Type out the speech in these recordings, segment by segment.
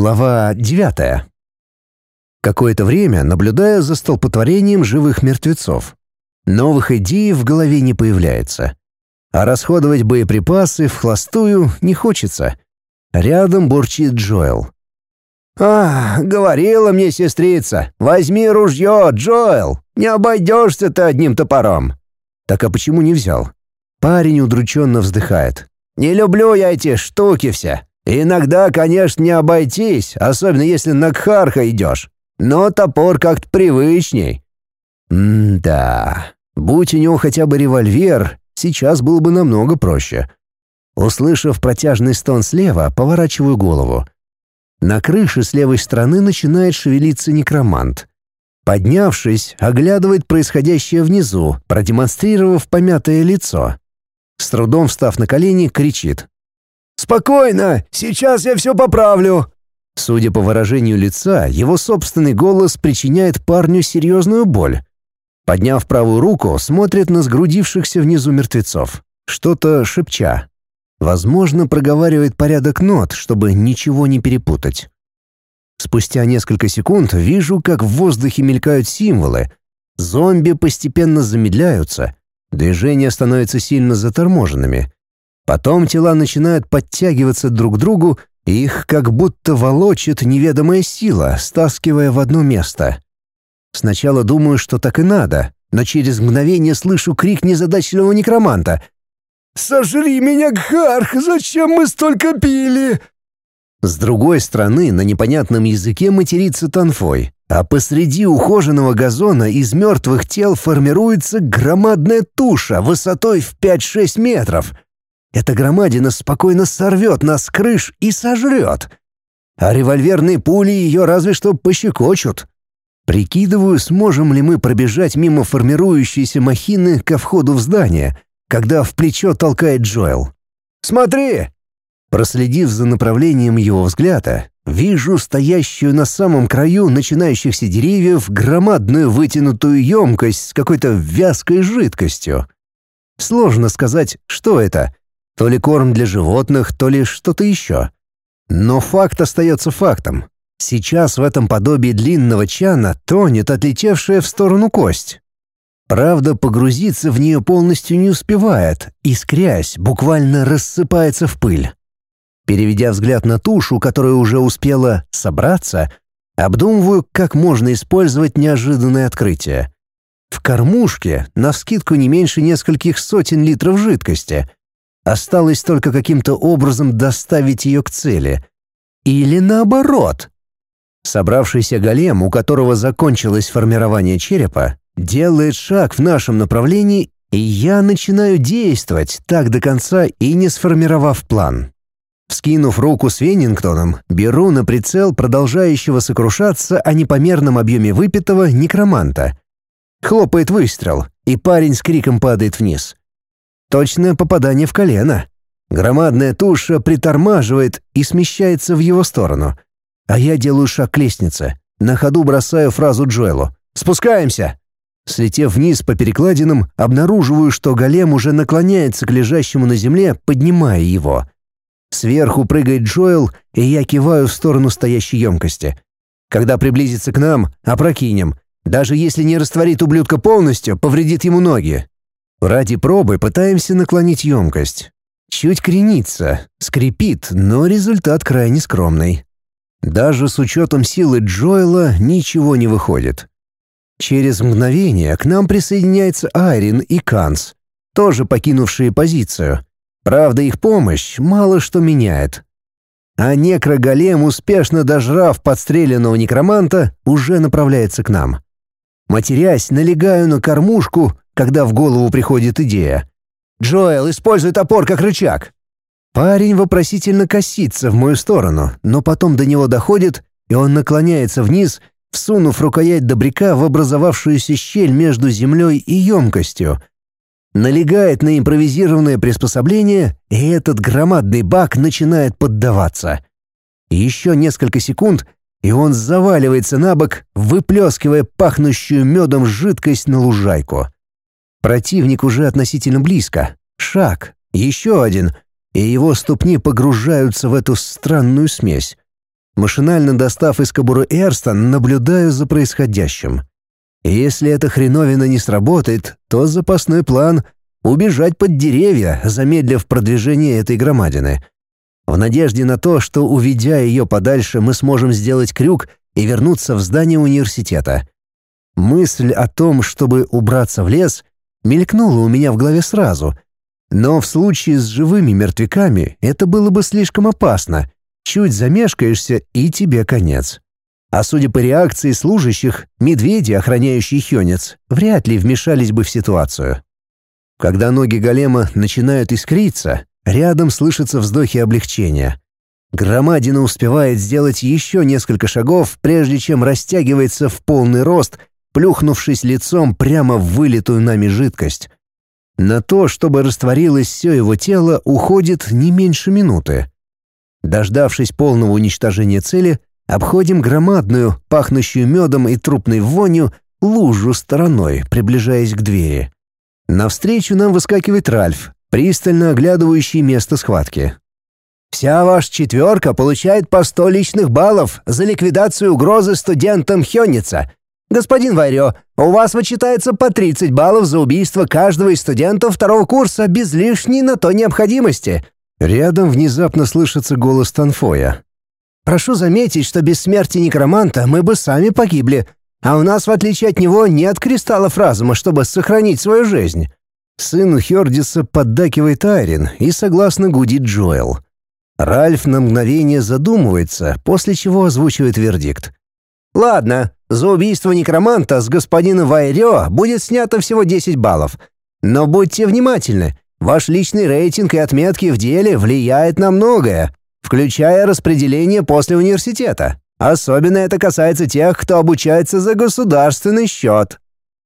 Глава девятая. Какое-то время наблюдаю за столпотворением живых мертвецов. Новых идей в голове не появляется. А расходовать боеприпасы в хлостую не хочется. Рядом бурчит Джоэл. «А, говорила мне сестрица, возьми ружье, Джоэл, не обойдешься ты одним топором». Так а почему не взял? Парень удрученно вздыхает. «Не люблю я эти штуки все. Иногда, конечно, не обойтись, особенно если на Кхарха идешь. Но топор как-то привычней. М-да. Будь у него хотя бы револьвер, сейчас было бы намного проще. Услышав протяжный стон слева, поворачиваю голову. На крыше с левой стороны начинает шевелиться некромант. Поднявшись, оглядывает происходящее внизу, продемонстрировав помятое лицо. С трудом встав на колени, кричит. Спокойно, сейчас я все поправлю». Судя по выражению лица, его собственный голос причиняет парню серьезную боль. Подняв правую руку, смотрит на сгрудившихся внизу мертвецов, что-то шепча. Возможно, проговаривает порядок нот, чтобы ничего не перепутать. Спустя несколько секунд вижу, как в воздухе мелькают символы. Зомби постепенно замедляются, движения становятся сильно заторможенными. Потом тела начинают подтягиваться друг к другу, их как будто волочит неведомая сила, стаскивая в одно место. Сначала думаю, что так и надо, но через мгновение слышу крик незадачливого некроманта. «Сожри меня, Гхарх! Зачем мы столько пили?» С другой стороны, на непонятном языке матерится Танфой, а посреди ухоженного газона из мертвых тел формируется громадная туша высотой в 5-6 метров — эта громадина спокойно сорвет нас с крыш и сожрет. А револьверные пули ее разве что пощекочут. Прикидываю, сможем ли мы пробежать мимо формирующейся махины ко входу в здание, когда в плечо толкает Джоэл. «Смотри!» Проследив за направлением его взгляда, вижу стоящую на самом краю начинающихся деревьев громадную вытянутую емкость с какой-то вязкой жидкостью. Сложно сказать, что это, то ли корм для животных, то ли что-то еще. Но факт остается фактом. Сейчас в этом подобии длинного чана тонет отлетевшая в сторону кость. Правда, погрузиться в нее полностью не успевает, искрясь, буквально рассыпается в пыль. Переведя взгляд на тушу, которая уже успела собраться, обдумываю, как можно использовать неожиданное открытие. В кормушке навскидку не меньше нескольких сотен литров жидкости, Осталось только каким-то образом доставить ее к цели. Или наоборот. Собравшийся голем, у которого закончилось формирование черепа, делает шаг в нашем направлении, и я начинаю действовать так до конца и не сформировав план. Вскинув руку с Веннингтоном, беру на прицел продолжающего сокрушаться о непомерном объеме выпитого некроманта. Хлопает выстрел, и парень с криком падает вниз. Точное попадание в колено. Громадная туша притормаживает и смещается в его сторону. А я делаю шаг к лестнице. На ходу бросаю фразу Джоэлу. «Спускаемся!» Слетев вниз по перекладинам, обнаруживаю, что голем уже наклоняется к лежащему на земле, поднимая его. Сверху прыгает Джоэл, и я киваю в сторону стоящей емкости. Когда приблизится к нам, опрокинем. Даже если не растворит ублюдка полностью, повредит ему ноги. Ради пробы пытаемся наклонить емкость. Чуть кренится, скрипит, но результат крайне скромный. Даже с учетом силы Джоэла ничего не выходит. Через мгновение к нам присоединяется Айрин и Канс, тоже покинувшие позицию. Правда, их помощь мало что меняет. А некроголем, успешно дожрав подстреленного некроманта, уже направляется к нам. Матерясь, налегаю на кормушку, когда в голову приходит идея. «Джоэл, используй топор как рычаг!» Парень вопросительно косится в мою сторону, но потом до него доходит, и он наклоняется вниз, всунув рукоять добряка в образовавшуюся щель между землей и емкостью. Налегает на импровизированное приспособление, и этот громадный бак начинает поддаваться. Еще несколько секунд, и он заваливается на бок, выплескивая пахнущую медом жидкость на лужайку. Противник уже относительно близко. Шаг, еще один, и его ступни погружаются в эту странную смесь. Машинально достав из кобуры Эрстон, наблюдаю за происходящим. Если эта хреновина не сработает, то запасной план — убежать под деревья, замедлив продвижение этой громадины. В надежде на то, что, уведя ее подальше, мы сможем сделать крюк и вернуться в здание университета. Мысль о том, чтобы убраться в лес, мелькнула у меня в голове сразу. Но в случае с живыми мертвяками это было бы слишком опасно. Чуть замешкаешься, и тебе конец. А судя по реакции служащих, медведи, охраняющие Хёнец, вряд ли вмешались бы в ситуацию. Когда ноги голема начинают искриться, рядом слышатся вздохи облегчения. Громадина успевает сделать еще несколько шагов, прежде чем растягивается в полный рост, плюхнувшись лицом прямо в вылитую нами жидкость. На то, чтобы растворилось все его тело, уходит не меньше минуты. Дождавшись полного уничтожения цели, Обходим громадную, пахнущую медом и трупной вонью, лужу стороной, приближаясь к двери. Навстречу нам выскакивает Ральф, пристально оглядывающий место схватки. «Вся ваша четверка получает по сто личных баллов за ликвидацию угрозы студентам Хённица. Господин Варё, у вас вычитается по 30 баллов за убийство каждого из студентов второго курса без лишней на то необходимости». Рядом внезапно слышится голос Танфоя. Прошу заметить, что без смерти некроманта мы бы сами погибли, а у нас, в отличие от него, нет кристаллов разума, чтобы сохранить свою жизнь». Сыну Хердиса поддакивает Айрин и согласно гудит Джоэл. Ральф на мгновение задумывается, после чего озвучивает вердикт. «Ладно, за убийство некроманта с господином Вайрё будет снято всего 10 баллов. Но будьте внимательны, ваш личный рейтинг и отметки в деле влияет на многое включая распределение после университета. Особенно это касается тех, кто обучается за государственный счет.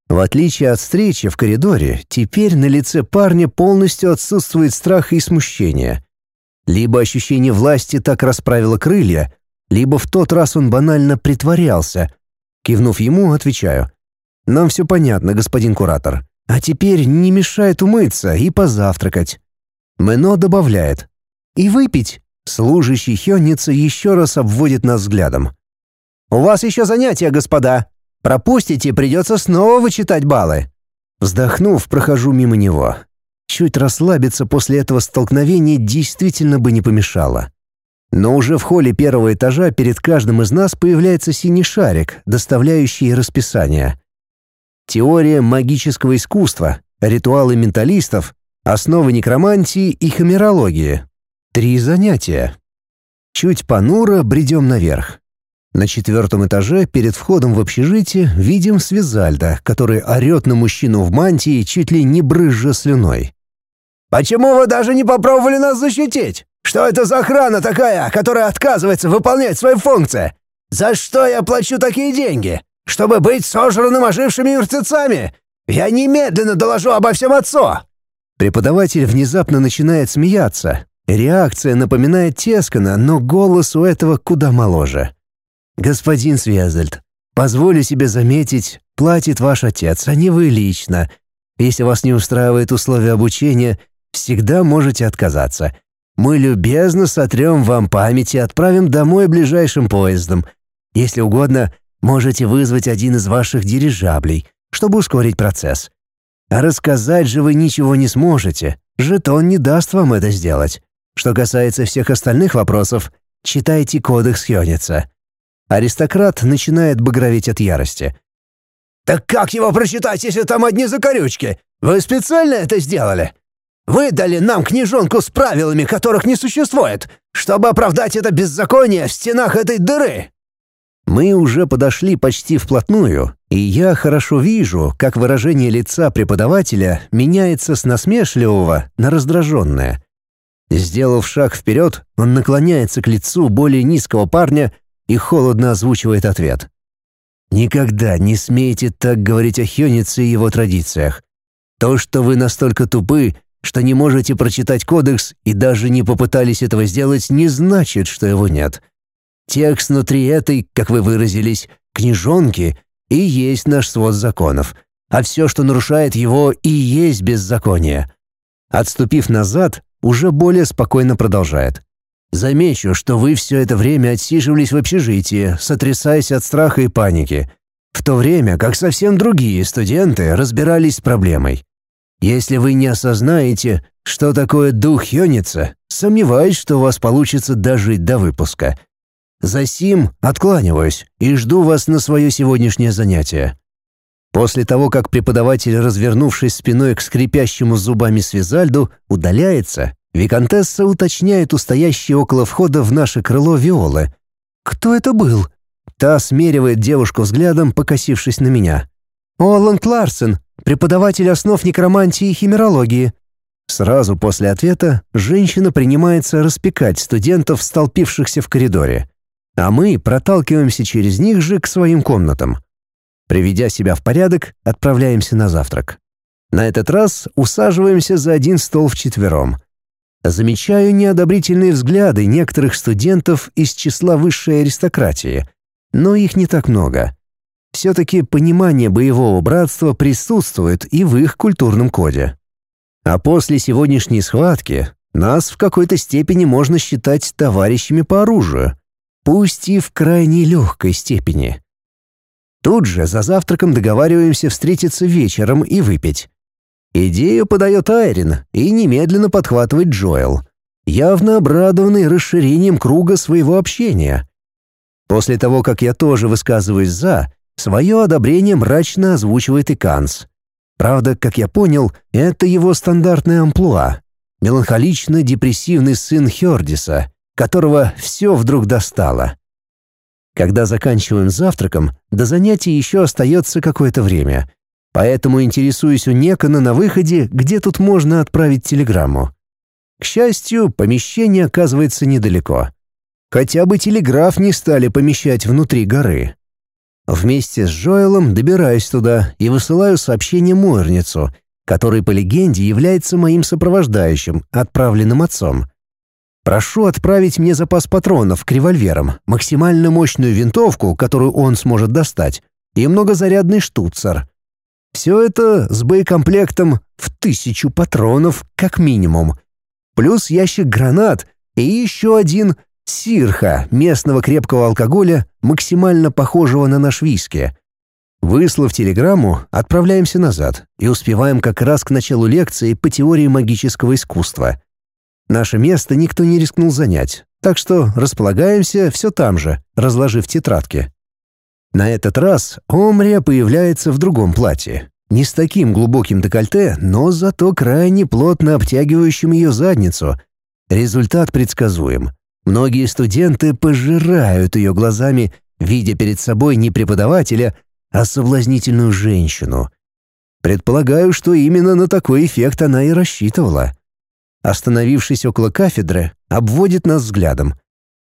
В отличие от встречи в коридоре, теперь на лице парня полностью отсутствует страх и смущение. Либо ощущение власти так расправило крылья, либо в тот раз он банально притворялся. Кивнув ему, отвечаю. «Нам все понятно, господин куратор. А теперь не мешает умыться и позавтракать». Мэно добавляет. «И выпить. Служащий Хённица еще раз обводит нас взглядом. «У вас еще занятия, господа. Пропустите, придется снова вычитать баллы». Вздохнув, прохожу мимо него. Чуть расслабиться после этого столкновения действительно бы не помешало. Но уже в холле первого этажа перед каждым из нас появляется синий шарик, доставляющий расписание. Теория магического искусства, ритуалы менталистов, основы некромантии и химерологии. Три занятия. Чуть понуро бредем наверх. На четвертом этаже перед входом в общежитие видим Свизальда, который орет на мужчину в мантии, чуть ли не брызжа слюной. «Почему вы даже не попробовали нас защитить? Что это за охрана такая, которая отказывается выполнять свои функции? За что я плачу такие деньги? Чтобы быть сожранным ожившими мертвецами? Я немедленно доложу обо всем отцу!» Преподаватель внезапно начинает смеяться, Реакция напоминает Тескана, но голос у этого куда моложе. «Господин Связальд, позволю себе заметить, платит ваш отец, а не вы лично. Если вас не устраивает условия обучения, всегда можете отказаться. Мы любезно сотрем вам память и отправим домой ближайшим поездом. Если угодно, можете вызвать один из ваших дирижаблей, чтобы ускорить процесс. А рассказать же вы ничего не сможете. Жетон не даст вам это сделать. Что касается всех остальных вопросов, читайте кодекс Хёница. Аристократ начинает багроветь от ярости. «Так как его прочитать, если там одни закорючки? Вы специально это сделали? Вы дали нам книжонку с правилами, которых не существует, чтобы оправдать это беззаконие в стенах этой дыры!» Мы уже подошли почти вплотную, и я хорошо вижу, как выражение лица преподавателя меняется с насмешливого на раздраженное. Сделав шаг вперед, он наклоняется к лицу более низкого парня и холодно озвучивает ответ. «Никогда не смейте так говорить о Хёнице и его традициях. То, что вы настолько тупы, что не можете прочитать кодекс и даже не попытались этого сделать, не значит, что его нет. Текст внутри этой, как вы выразились, книжонки и есть наш свод законов, а все, что нарушает его, и есть беззаконие». Отступив назад, уже более спокойно продолжает. Замечу, что вы все это время отсиживались в общежитии, сотрясаясь от страха и паники, в то время как совсем другие студенты разбирались с проблемой. Если вы не осознаете, что такое дух Йоница, сомневаюсь, что у вас получится дожить до выпуска. За сим откланиваюсь и жду вас на свое сегодняшнее занятие. После того, как преподаватель, развернувшись спиной к скрипящему зубами связальду, удаляется, Викантесса уточняет у стоящей около входа в наше крыло Виолы. «Кто это был?» Та смеривает девушку взглядом, покосившись на меня. «Оланд Ларсен, преподаватель основ некромантии и химерологии». Сразу после ответа женщина принимается распекать студентов, столпившихся в коридоре. А мы проталкиваемся через них же к своим комнатам. Приведя себя в порядок, отправляемся на завтрак. На этот раз усаживаемся за один стол вчетвером — Замечаю неодобрительные взгляды некоторых студентов из числа высшей аристократии, но их не так много. Все-таки понимание боевого братства присутствует и в их культурном коде. А после сегодняшней схватки нас в какой-то степени можно считать товарищами по оружию, пусть и в крайне легкой степени. Тут же за завтраком договариваемся встретиться вечером и выпить. Идею подает Айрин и немедленно подхватывает Джоэл, явно обрадованный расширением круга своего общения. После того, как я тоже высказываюсь «за», свое одобрение мрачно озвучивает и Канс. Правда, как я понял, это его стандартная амплуа. Меланхолично-депрессивный сын Хердиса, которого все вдруг достало. Когда заканчиваем завтраком, до занятий еще остается какое-то время — Поэтому интересуюсь у Некона на выходе, где тут можно отправить телеграмму. К счастью, помещение оказывается недалеко. Хотя бы телеграф не стали помещать внутри горы. Вместе с Джоэлом добираюсь туда и высылаю сообщение Муэрницу, который по легенде является моим сопровождающим, отправленным отцом. Прошу отправить мне запас патронов к револьверам, максимально мощную винтовку, которую он сможет достать, и многозарядный штуцер — все это с боекомплектом в тысячу патронов как минимум. Плюс ящик гранат и еще один сирха местного крепкого алкоголя, максимально похожего на наш виски. Выслав телеграмму, отправляемся назад и успеваем как раз к началу лекции по теории магического искусства. Наше место никто не рискнул занять, так что располагаемся все там же, разложив тетрадки. На этот раз Омрия появляется в другом платье. Не с таким глубоким декольте, но зато крайне плотно обтягивающим ее задницу. Результат предсказуем. Многие студенты пожирают ее глазами, видя перед собой не преподавателя, а соблазнительную женщину. Предполагаю, что именно на такой эффект она и рассчитывала. Остановившись около кафедры, обводит нас взглядом.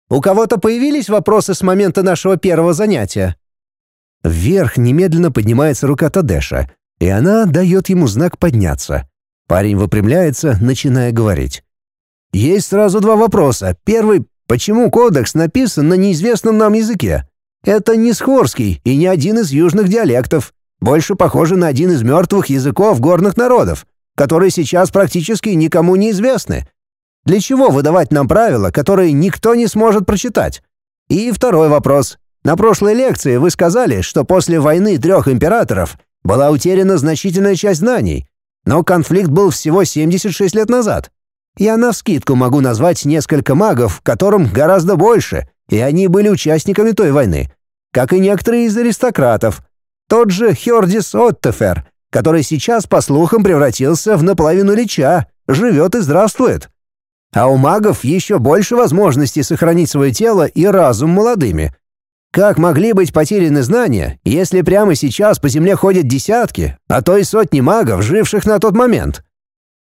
«У кого-то появились вопросы с момента нашего первого занятия?» Вверх немедленно поднимается рука Тадеша, и она дает ему знак подняться. Парень выпрямляется, начиная говорить. «Есть сразу два вопроса. Первый — почему кодекс написан на неизвестном нам языке? Это не схорский и не один из южных диалектов. Больше похоже на один из мертвых языков горных народов, которые сейчас практически никому не известны. Для чего выдавать нам правила, которые никто не сможет прочитать? И второй вопрос. На прошлой лекции вы сказали, что после войны трех императоров была утеряна значительная часть знаний, но конфликт был всего 76 лет назад. Я навскидку могу назвать несколько магов, которым гораздо больше, и они были участниками той войны, как и некоторые из аристократов. Тот же Хердис Оттефер, который сейчас, по слухам, превратился в наполовину лича, живет и здравствует. А у магов еще больше возможностей сохранить свое тело и разум молодыми — как могли быть потеряны знания, если прямо сейчас по земле ходят десятки, а то и сотни магов, живших на тот момент?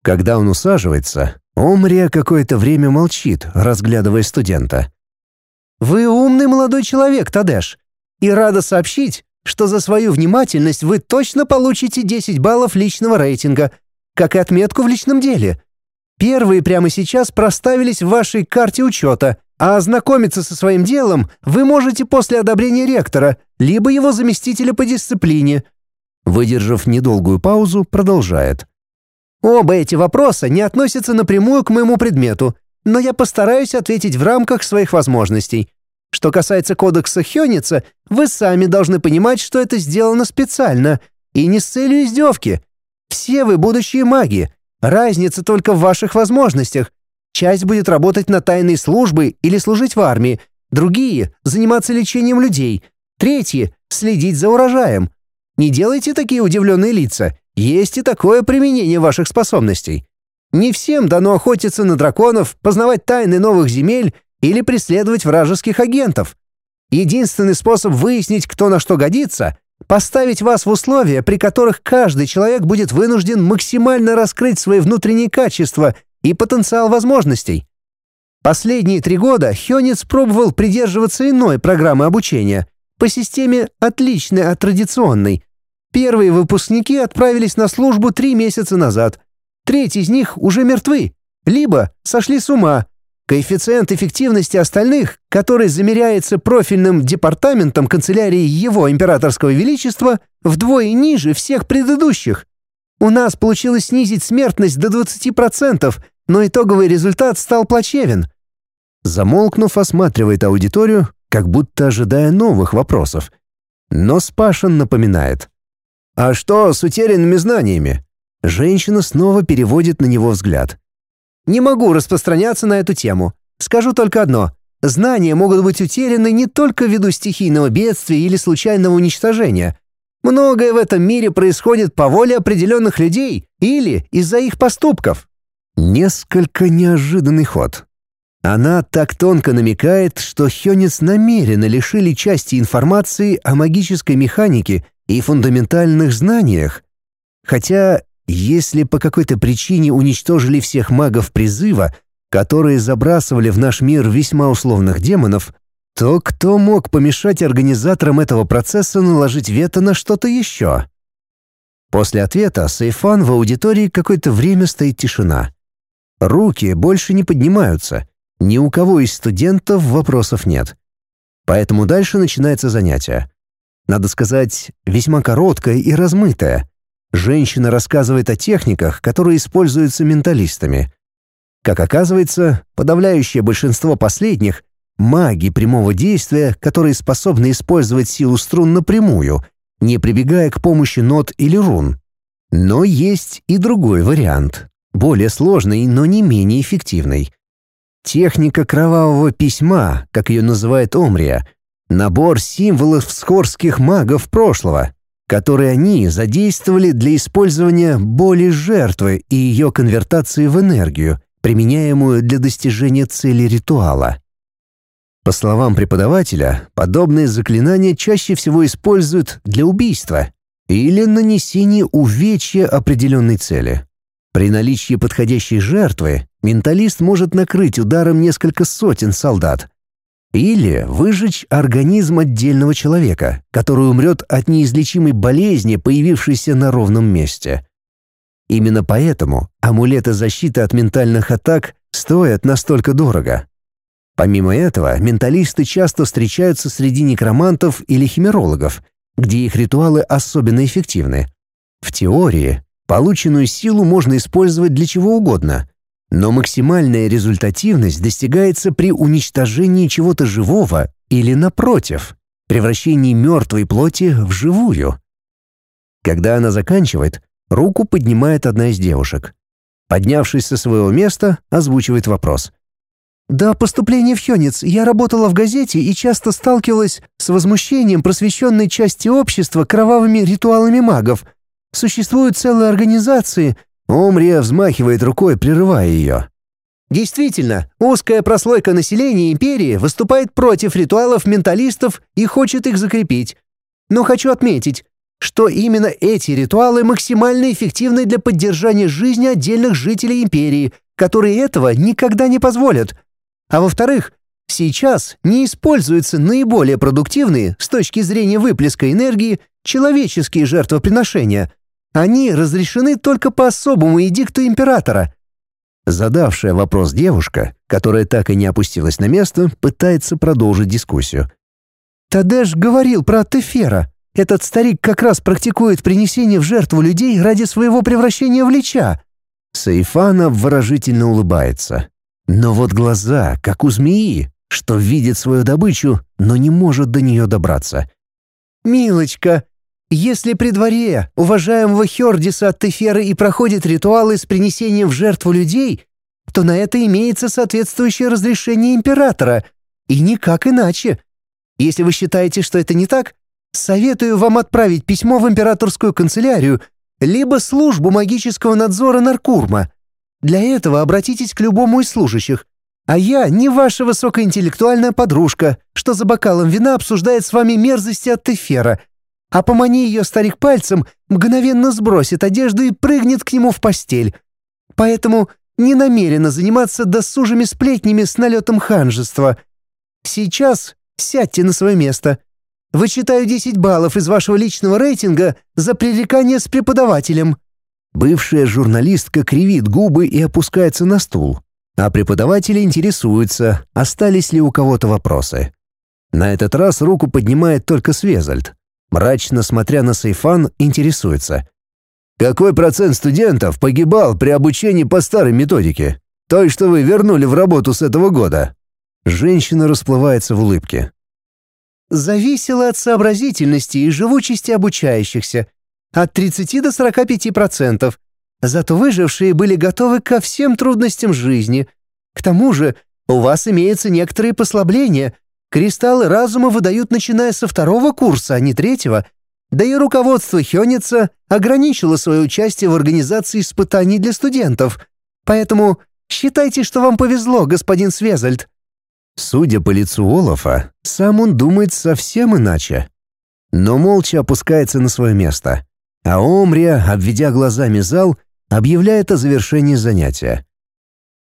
Когда он усаживается, Омрия какое-то время молчит, разглядывая студента. «Вы умный молодой человек, Тадеш, и рада сообщить, что за свою внимательность вы точно получите 10 баллов личного рейтинга, как и отметку в личном деле. Первые прямо сейчас проставились в вашей карте учета, а ознакомиться со своим делом вы можете после одобрения ректора, либо его заместителя по дисциплине». Выдержав недолгую паузу, продолжает. «Оба эти вопроса не относятся напрямую к моему предмету, но я постараюсь ответить в рамках своих возможностей. Что касается кодекса Хёница, вы сами должны понимать, что это сделано специально и не с целью издевки. Все вы будущие маги. Разница только в ваших возможностях. Часть будет работать на тайной службы или служить в армии, другие — заниматься лечением людей, третьи — следить за урожаем. Не делайте такие удивленные лица. Есть и такое применение ваших способностей. Не всем дано охотиться на драконов, познавать тайны новых земель или преследовать вражеских агентов. Единственный способ выяснить, кто на что годится — поставить вас в условия, при которых каждый человек будет вынужден максимально раскрыть свои внутренние качества и потенциал возможностей. Последние три года Хёнец пробовал придерживаться иной программы обучения по системе, отличной от традиционной. Первые выпускники отправились на службу три месяца назад. Треть из них уже мертвы, либо сошли с ума, Коэффициент эффективности остальных, который замеряется профильным департаментом канцелярии Его Императорского Величества, вдвое ниже всех предыдущих. У нас получилось снизить смертность до 20%, но итоговый результат стал плачевен. Замолкнув, осматривает аудиторию, как будто ожидая новых вопросов. Но Спашин напоминает. «А что с утерянными знаниями?» Женщина снова переводит на него взгляд. Не могу распространяться на эту тему. Скажу только одно. Знания могут быть утеряны не только ввиду стихийного бедствия или случайного уничтожения. Многое в этом мире происходит по воле определенных людей или из-за их поступков. Несколько неожиданный ход. Она так тонко намекает, что Хёнец намеренно лишили части информации о магической механике и фундаментальных знаниях. Хотя если по какой-то причине уничтожили всех магов призыва, которые забрасывали в наш мир весьма условных демонов, то кто мог помешать организаторам этого процесса наложить вето на что-то еще? После ответа Сейфан в аудитории какое-то время стоит тишина. Руки больше не поднимаются. Ни у кого из студентов вопросов нет. Поэтому дальше начинается занятие. Надо сказать, весьма короткое и размытое. Женщина рассказывает о техниках, которые используются менталистами. Как оказывается, подавляющее большинство последних — маги прямого действия, которые способны использовать силу струн напрямую, не прибегая к помощи нот или рун. Но есть и другой вариант, более сложный, но не менее эффективный. Техника кровавого письма, как ее называет Омрия, набор символов скорских магов прошлого, которые они задействовали для использования боли жертвы и ее конвертации в энергию, применяемую для достижения цели ритуала. По словам преподавателя, подобные заклинания чаще всего используют для убийства или нанесения увечья определенной цели. При наличии подходящей жертвы менталист может накрыть ударом несколько сотен солдат, или выжечь организм отдельного человека, который умрет от неизлечимой болезни, появившейся на ровном месте. Именно поэтому амулеты защиты от ментальных атак стоят настолько дорого. Помимо этого, менталисты часто встречаются среди некромантов или химерологов, где их ритуалы особенно эффективны. В теории полученную силу можно использовать для чего угодно, но максимальная результативность достигается при уничтожении чего-то живого или, напротив, превращении мертвой плоти в живую. Когда она заканчивает, руку поднимает одна из девушек. Поднявшись со своего места, озвучивает вопрос. «До поступления в Хёнец я работала в газете и часто сталкивалась с возмущением просвещенной части общества кровавыми ритуалами магов. Существуют целые организации, Омрия взмахивает рукой, прерывая ее. Действительно, узкая прослойка населения империи выступает против ритуалов менталистов и хочет их закрепить. Но хочу отметить, что именно эти ритуалы максимально эффективны для поддержания жизни отдельных жителей империи, которые этого никогда не позволят. А во-вторых, сейчас не используются наиболее продуктивные с точки зрения выплеска энергии человеческие жертвоприношения – они разрешены только по особому эдикту императора. Задавшая вопрос девушка, которая так и не опустилась на место, пытается продолжить дискуссию. Тадеш говорил про Тефера. Этот старик как раз практикует принесение в жертву людей ради своего превращения в лича. Сейфана выражительно улыбается. Но вот глаза, как у змеи, что видит свою добычу, но не может до нее добраться. «Милочка, если при дворе уважаемого Хердиса от Теферы и проходят ритуалы с принесением в жертву людей, то на это имеется соответствующее разрешение императора, и никак иначе. Если вы считаете, что это не так, советую вам отправить письмо в императорскую канцелярию либо службу магического надзора Наркурма. Для этого обратитесь к любому из служащих. А я не ваша высокоинтеллектуальная подружка, что за бокалом вина обсуждает с вами мерзости от Тефера, а помани ее старик пальцем, мгновенно сбросит одежду и прыгнет к нему в постель. Поэтому не намерена заниматься досужими сплетнями с налетом ханжества. Сейчас сядьте на свое место. Вычитаю 10 баллов из вашего личного рейтинга за пререкание с преподавателем». Бывшая журналистка кривит губы и опускается на стул, а преподаватели интересуются, остались ли у кого-то вопросы. На этот раз руку поднимает только Свезальд. Мрачно смотря на Сейфан, интересуется. «Какой процент студентов погибал при обучении по старой методике? Той, что вы вернули в работу с этого года?» Женщина расплывается в улыбке зависело от сообразительности и живучести обучающихся, от 30 до 45%. Зато выжившие были готовы ко всем трудностям жизни. К тому же у вас имеются некоторые послабления. Кристаллы разума выдают начиная со второго курса, а не третьего. Да и руководство Хёница ограничило свое участие в организации испытаний для студентов. Поэтому считайте, что вам повезло, господин Свезальд. Судя по лицу Олафа, сам он думает совсем иначе. Но молча опускается на свое место. А Омрия, обведя глазами зал, объявляет о завершении занятия.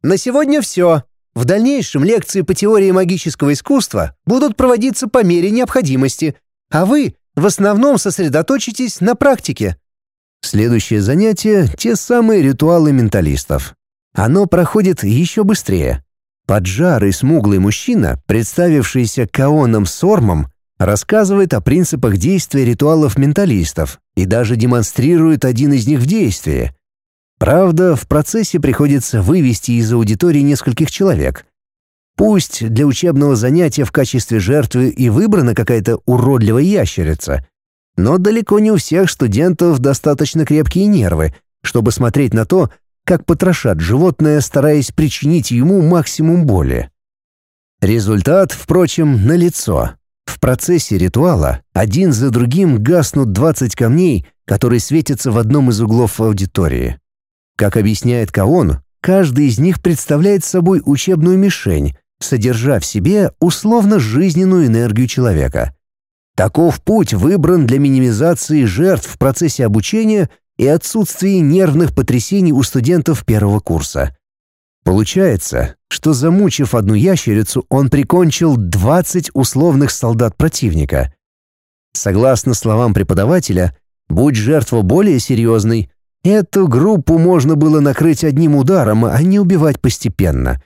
«На сегодня все. В дальнейшем лекции по теории магического искусства будут проводиться по мере необходимости, а вы в основном сосредоточитесь на практике». Следующее занятие — те самые ритуалы менталистов. Оно проходит еще быстрее. Поджарый смуглый мужчина, представившийся Каоном Сормом, рассказывает о принципах действия ритуалов менталистов и даже демонстрирует один из них в действии. Правда, в процессе приходится вывести из аудитории нескольких человек. Пусть для учебного занятия в качестве жертвы и выбрана какая-то уродливая ящерица, но далеко не у всех студентов достаточно крепкие нервы, чтобы смотреть на то, как потрошат животное, стараясь причинить ему максимум боли. Результат, впрочем, налицо. В процессе ритуала один за другим гаснут 20 камней, которые светятся в одном из углов аудитории. Как объясняет Каон, каждый из них представляет собой учебную мишень, содержа в себе условно-жизненную энергию человека. Таков путь выбран для минимизации жертв в процессе обучения и отсутствии нервных потрясений у студентов первого курса. Получается, что замучив одну ящерицу, он прикончил 20 условных солдат противника. Согласно словам преподавателя, будь жертва более серьезной, эту группу можно было накрыть одним ударом, а не убивать постепенно.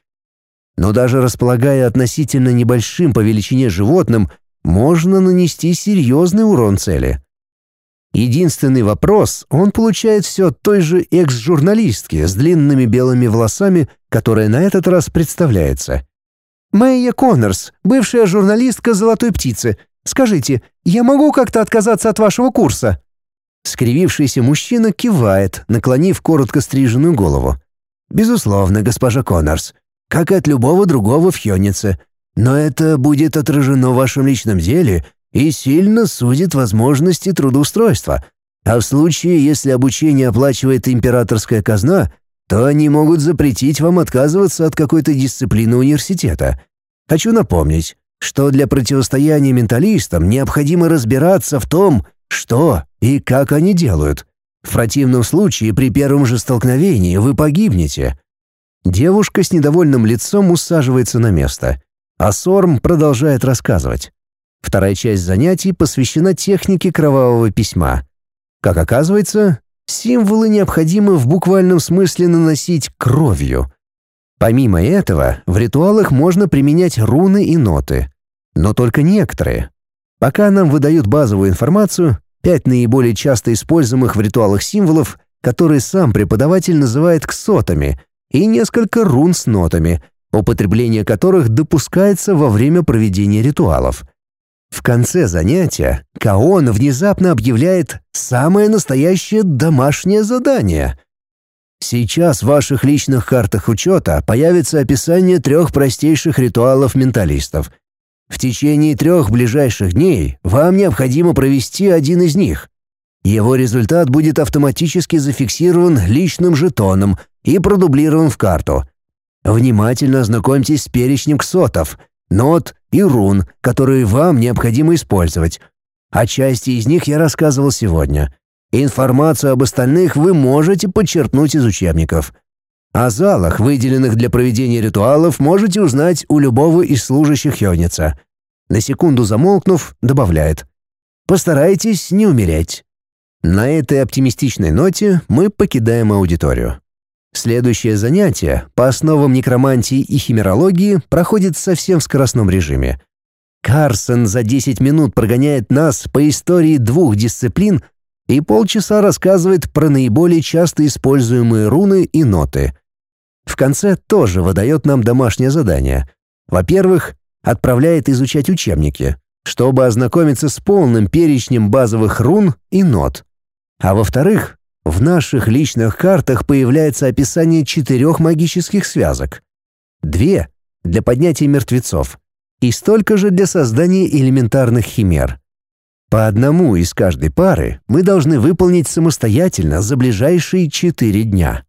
Но даже располагая относительно небольшим по величине животным, можно нанести серьезный урон цели. Единственный вопрос он получает все от той же экс-журналистки с длинными белыми волосами, которая на этот раз представляется. «Майя Коннорс, бывшая журналистка «Золотой птицы». Скажите, я могу как-то отказаться от вашего курса?» Скривившийся мужчина кивает, наклонив коротко стриженную голову. «Безусловно, госпожа Коннорс, как и от любого другого в Хёнице. Но это будет отражено в вашем личном деле и сильно судит возможности трудоустройства. А в случае, если обучение оплачивает императорская казна, то они могут запретить вам отказываться от какой-то дисциплины университета. Хочу напомнить, что для противостояния менталистам необходимо разбираться в том, что и как они делают. В противном случае при первом же столкновении вы погибнете. Девушка с недовольным лицом усаживается на место, а Сорм продолжает рассказывать. Вторая часть занятий посвящена технике кровавого письма. Как оказывается, символы необходимо в буквальном смысле наносить кровью. Помимо этого, в ритуалах можно применять руны и ноты. Но только некоторые. Пока нам выдают базовую информацию, пять наиболее часто используемых в ритуалах символов, которые сам преподаватель называет ксотами, и несколько рун с нотами, употребление которых допускается во время проведения ритуалов. В конце занятия Каон внезапно объявляет самое настоящее домашнее задание. Сейчас в ваших личных картах учета появится описание трех простейших ритуалов менталистов. В течение трех ближайших дней вам необходимо провести один из них. Его результат будет автоматически зафиксирован личным жетоном и продублирован в карту. Внимательно ознакомьтесь с перечнем ксотов, нот и рун, которые вам необходимо использовать. О части из них я рассказывал сегодня. Информацию об остальных вы можете подчеркнуть из учебников. О залах, выделенных для проведения ритуалов, можете узнать у любого из служащих Йоница. На секунду замолкнув, добавляет. Постарайтесь не умереть. На этой оптимистичной ноте мы покидаем аудиторию. Следующее занятие по основам некромантии и химерологии проходит совсем в скоростном режиме. Карсон за 10 минут прогоняет нас по истории двух дисциплин и полчаса рассказывает про наиболее часто используемые руны и ноты. В конце тоже выдает нам домашнее задание. Во-первых, отправляет изучать учебники, чтобы ознакомиться с полным перечнем базовых рун и нот. А во-вторых, в наших личных картах появляется описание четырех магических связок. Две — для поднятия мертвецов и столько же для создания элементарных химер. По одному из каждой пары мы должны выполнить самостоятельно за ближайшие четыре дня.